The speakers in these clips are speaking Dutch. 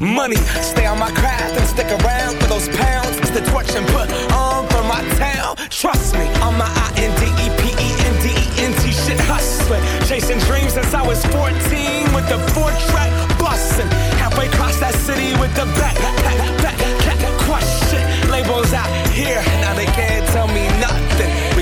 money. Stay on my craft and stick around for those pounds. It's the torch and put on for my town. Trust me, I'm my I-N-D-E-P-E-N-D-E-N-T shit hustling. Chasing dreams since I was 14 with the four track busting. Halfway across that city with the back, back, back, back, crush shit. Labels out here, now they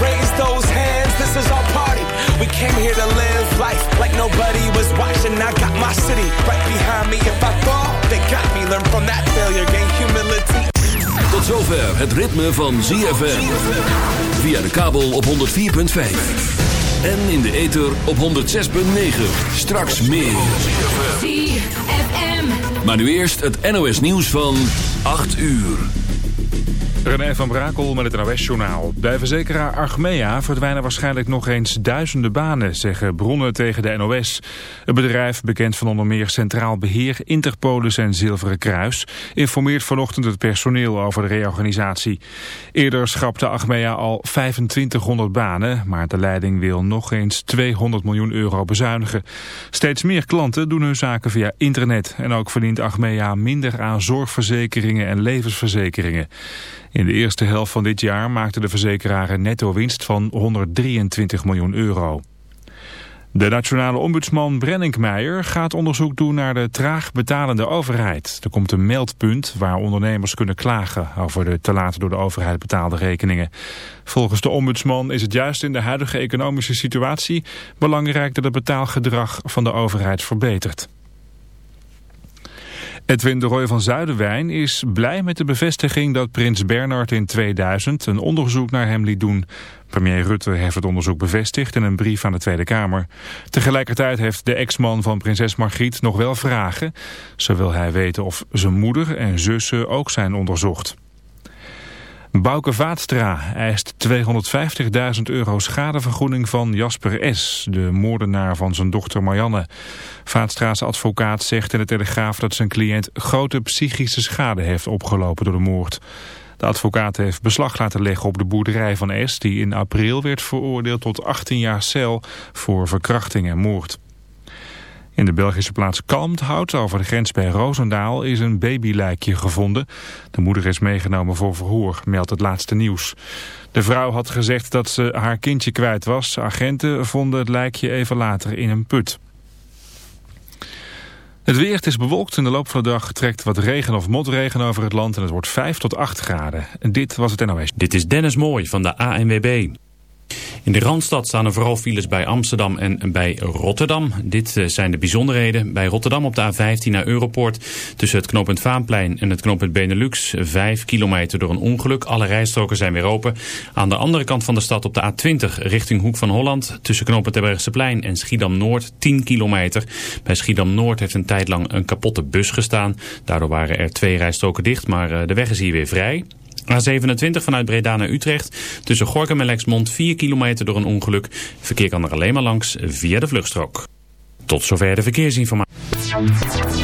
raise those hands. This is our party. We came here to live life like nobody was watching. I got my city right behind me. If I fall, they got me. Learn from that failure, gain humility. Tot zover het ritme van ZFM. Via de kabel op 104.5. En in de ether op 106.9. Straks meer. ZFM. Maar nu eerst het NOS nieuws van 8 uur. René van Brakel met het NOS-journaal. Bij verzekeraar Archmea verdwijnen waarschijnlijk nog eens duizenden banen, zeggen bronnen tegen de NOS. Het bedrijf, bekend van onder meer Centraal Beheer, Interpolis en Zilveren Kruis, informeert vanochtend het personeel over de reorganisatie. Eerder schrapte Achmea al 2500 banen, maar de leiding wil nog eens 200 miljoen euro bezuinigen. Steeds meer klanten doen hun zaken via internet en ook verdient Achmea minder aan zorgverzekeringen en levensverzekeringen. In de eerste helft van dit jaar maakte de verzekeraar een netto winst van 123 miljoen euro. De nationale ombudsman Brenninkmeijer gaat onderzoek doen naar de traag betalende overheid. Er komt een meldpunt waar ondernemers kunnen klagen over de te laat door de overheid betaalde rekeningen. Volgens de ombudsman is het juist in de huidige economische situatie belangrijk dat het betaalgedrag van de overheid verbetert. Edwin de Roy van Zuiderwijn is blij met de bevestiging dat prins Bernard in 2000 een onderzoek naar hem liet doen. Premier Rutte heeft het onderzoek bevestigd in een brief aan de Tweede Kamer. Tegelijkertijd heeft de ex-man van prinses Margriet nog wel vragen. Zo wil hij weten of zijn moeder en zussen ook zijn onderzocht. Bouke Vaatstra eist 250.000 euro schadevergoeding van Jasper S., de moordenaar van zijn dochter Marianne. Vaatstra's advocaat zegt in de Telegraaf dat zijn cliënt grote psychische schade heeft opgelopen door de moord. De advocaat heeft beslag laten leggen op de boerderij van S, die in april werd veroordeeld tot 18 jaar cel voor verkrachting en moord. In de Belgische plaats Kalmthout, over de grens bij Roosendaal, is een babylijkje gevonden. De moeder is meegenomen voor verhoor, meldt het laatste nieuws. De vrouw had gezegd dat ze haar kindje kwijt was. Agenten vonden het lijkje even later in een put. Het weer is bewolkt. In de loop van de dag trekt wat regen of motregen over het land en het wordt 5 tot 8 graden. En dit was het NOS. Dit is Dennis Mooij van de ANWB. In de Randstad staan er vooral files bij Amsterdam en bij Rotterdam. Dit eh, zijn de bijzonderheden. Bij Rotterdam op de A15 naar Europoort. Tussen het knooppunt Vaanplein en het knooppunt Benelux. Vijf kilometer door een ongeluk. Alle rijstroken zijn weer open. Aan de andere kant van de stad op de A20 richting Hoek van Holland. Tussen knooppunt Plein en Schiedam-Noord 10 kilometer. Bij Schiedam-Noord heeft een tijd lang een kapotte bus gestaan. Daardoor waren er twee rijstroken dicht, maar eh, de weg is hier weer vrij. A27 vanuit Breda naar Utrecht. Tussen Gorkum en Lexmond 4 kilometer door een ongeluk. Verkeer kan er alleen maar langs via de vluchtstrook. Tot zover de verkeersinformatie.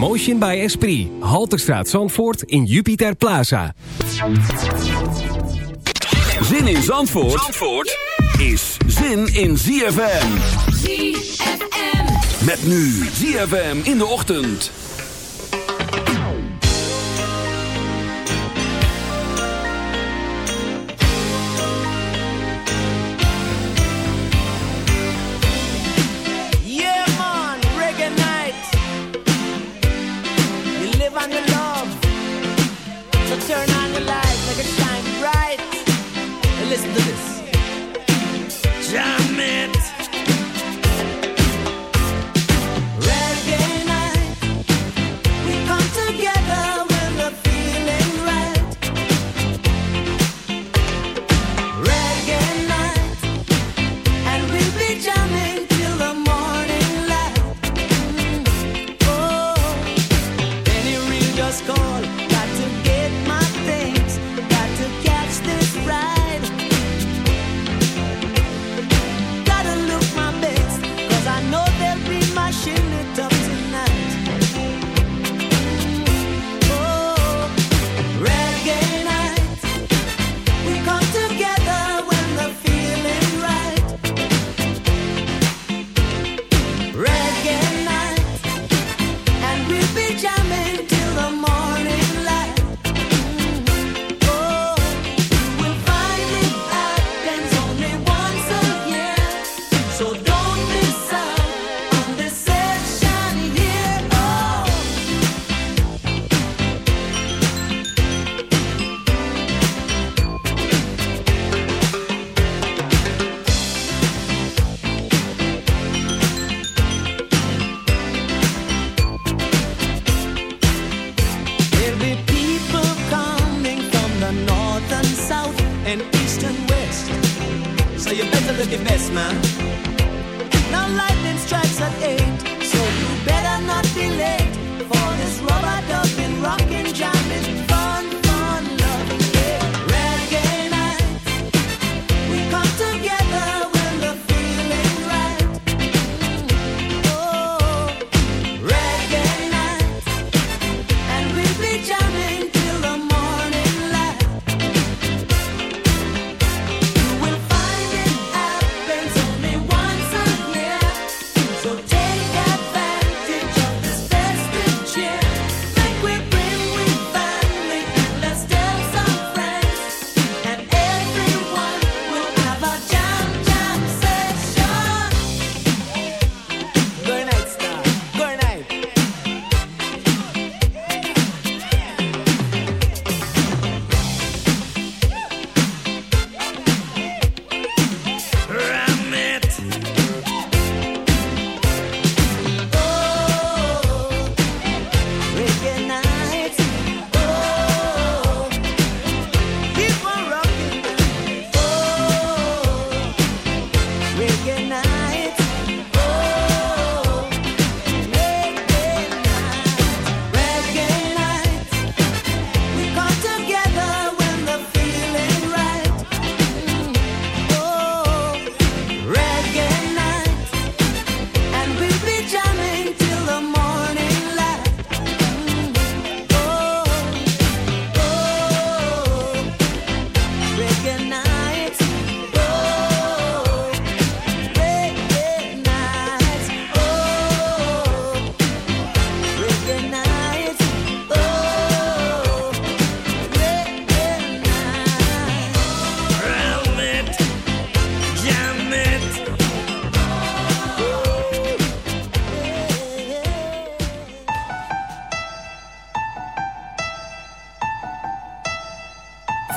Emotion by Esprit. Halterstraat Zandvoort in Jupiter Plaza. Zin in Zandvoort, Zandvoort is zin in ZFM. ZFM. Met nu ZFM in de ochtend. Live on your love. So turn on the light, make it shine bright. And listen to this.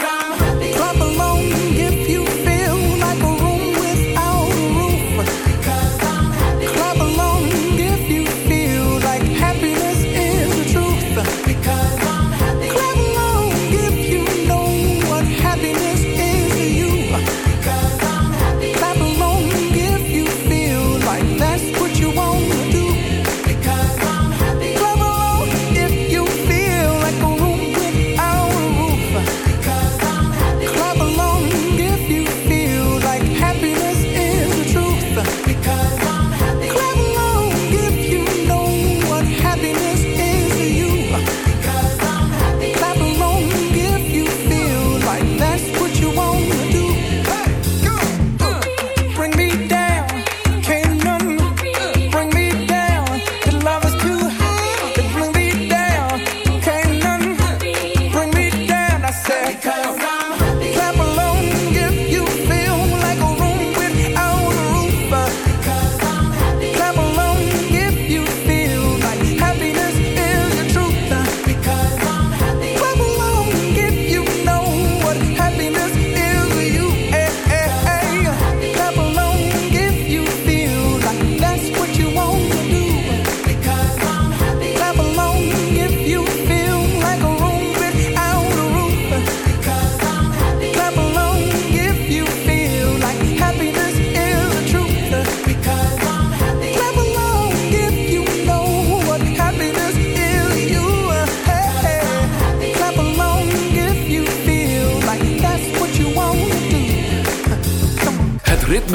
I'm happy.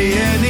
see any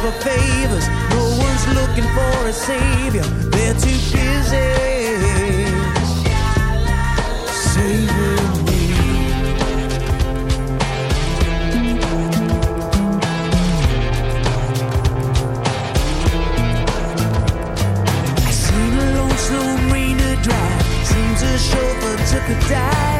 for favors. No one's looking for a savior. They're too busy saving me. I seen a lone slow rain to dry. Seems a chauffeur took a dive.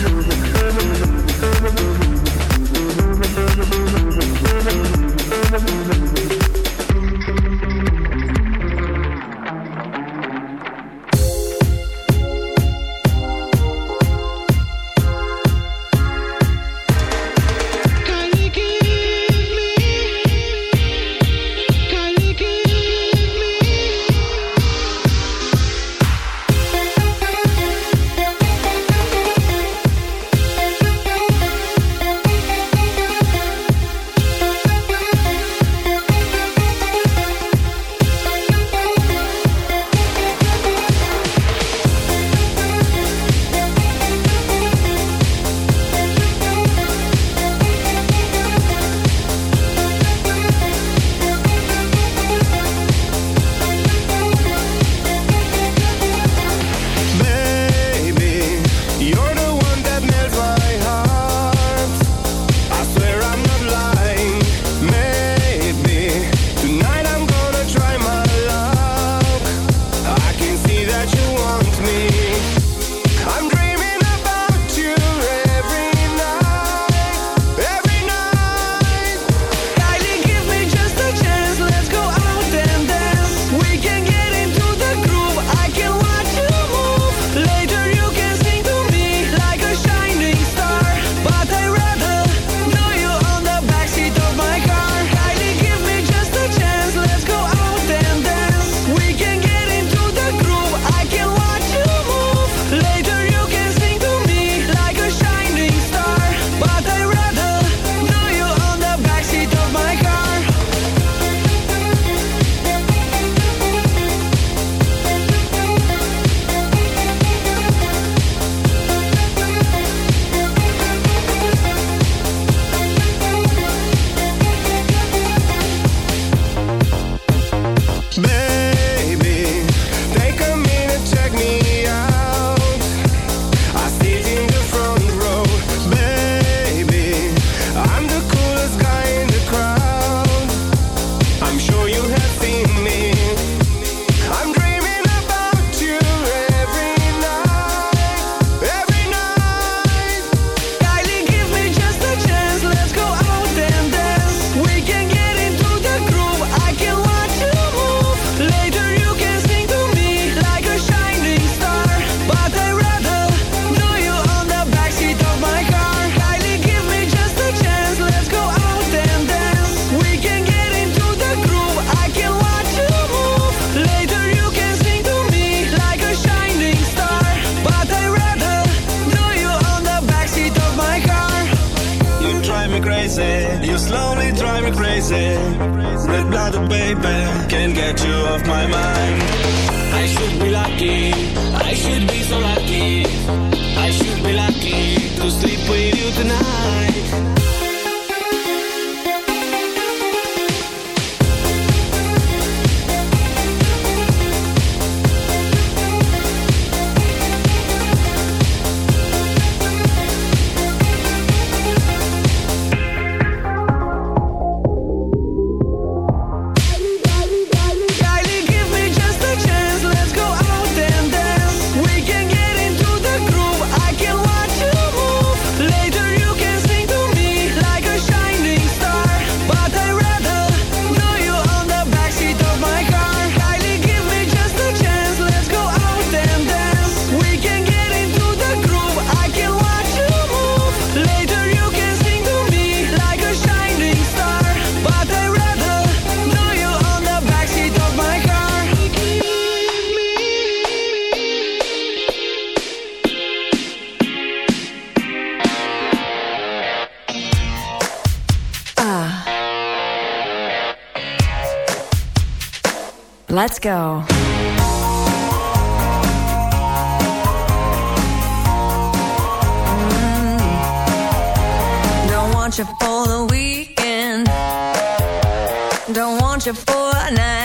you. go. Mm. Don't want you for the weekend. Don't want you for a night.